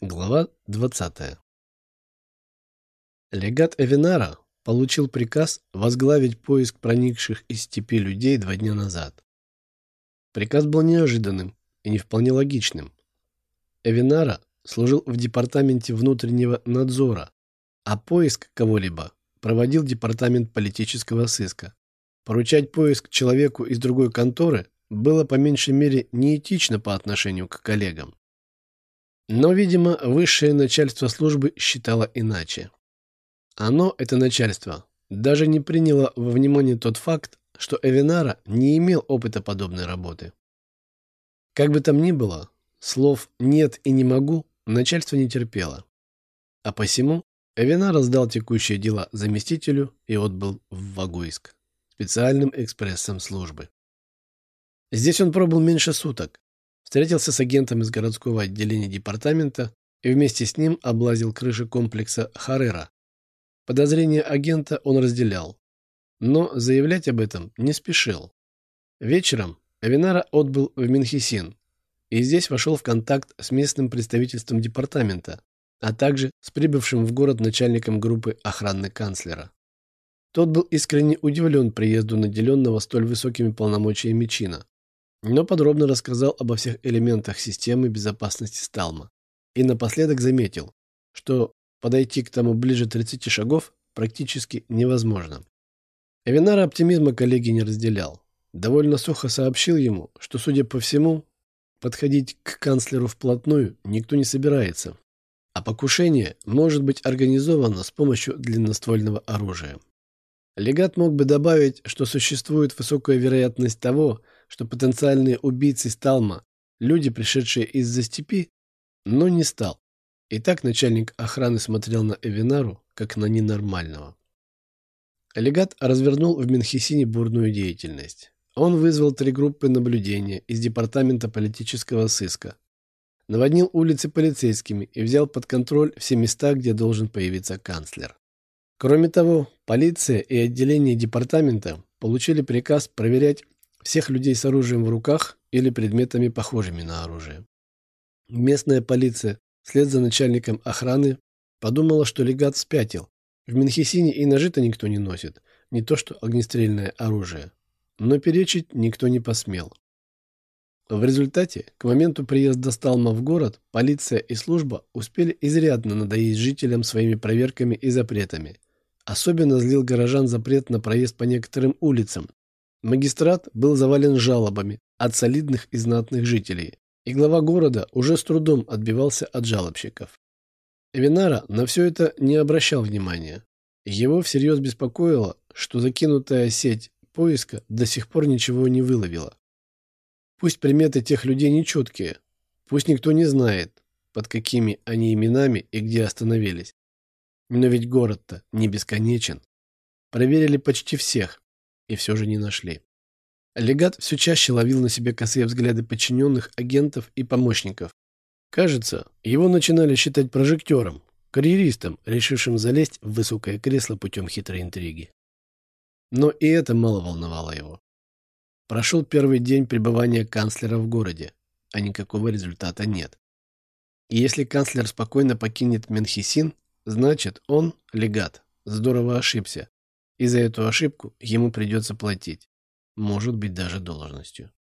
Глава 20. Легат Эвинара получил приказ возглавить поиск проникших из степи людей два дня назад. Приказ был неожиданным и не вполне логичным. Эвинара служил в департаменте внутреннего надзора, а поиск кого-либо проводил департамент политического сыска. Поручать поиск человеку из другой конторы было по меньшей мере неэтично по отношению к коллегам. Но, видимо, высшее начальство службы считало иначе. Оно, это начальство, даже не приняло во внимание тот факт, что Эвинара не имел опыта подобной работы. Как бы там ни было, слов «нет» и «не могу» начальство не терпело. А посему Эвинара сдал текущие дела заместителю и отбыл в Вагуйск специальным экспрессом службы. Здесь он пробыл меньше суток, встретился с агентом из городского отделения департамента и вместе с ним облазил крыши комплекса Харера. Подозрения агента он разделял, но заявлять об этом не спешил. Вечером Авинара отбыл в Минхисин и здесь вошел в контакт с местным представительством департамента, а также с прибывшим в город начальником группы охраны канцлера. Тот был искренне удивлен приезду наделенного столь высокими полномочиями чина но подробно рассказал обо всех элементах системы безопасности Сталма и напоследок заметил, что подойти к тому ближе 30 шагов практически невозможно. Эвинара оптимизма коллеги не разделял. Довольно сухо сообщил ему, что, судя по всему, подходить к канцлеру вплотную никто не собирается, а покушение может быть организовано с помощью длинноствольного оружия. Легат мог бы добавить, что существует высокая вероятность того, потенциальные убийцы Сталма – люди, пришедшие из-за степи, но не стал. И так начальник охраны смотрел на Эвинару, как на ненормального. Легат развернул в Менхесине бурную деятельность. Он вызвал три группы наблюдения из департамента политического сыска, наводнил улицы полицейскими и взял под контроль все места, где должен появиться канцлер. Кроме того, полиция и отделение департамента получили приказ проверять всех людей с оружием в руках или предметами, похожими на оружие. Местная полиция, вслед за начальником охраны, подумала, что легат спятил. В Минхесине и ножи-то никто не носит, не то что огнестрельное оружие. Но перечить никто не посмел. В результате, к моменту приезда Сталма в город, полиция и служба успели изрядно надоесть жителям своими проверками и запретами – Особенно злил горожан запрет на проезд по некоторым улицам. Магистрат был завален жалобами от солидных и знатных жителей, и глава города уже с трудом отбивался от жалобщиков. Эвинара на все это не обращал внимания. Его всерьез беспокоило, что закинутая сеть поиска до сих пор ничего не выловила. Пусть приметы тех людей нечеткие, пусть никто не знает, под какими они именами и где остановились. Но ведь город-то не бесконечен. Проверили почти всех, и все же не нашли. Легат все чаще ловил на себе косые взгляды подчиненных, агентов и помощников. Кажется, его начинали считать прожектором, карьеристом, решившим залезть в высокое кресло путем хитрой интриги. Но и это мало волновало его. Прошел первый день пребывания канцлера в городе, а никакого результата нет. И если канцлер спокойно покинет Менхисин, Значит, он, легат, здорово ошибся. И за эту ошибку ему придется платить. Может быть, даже должностью.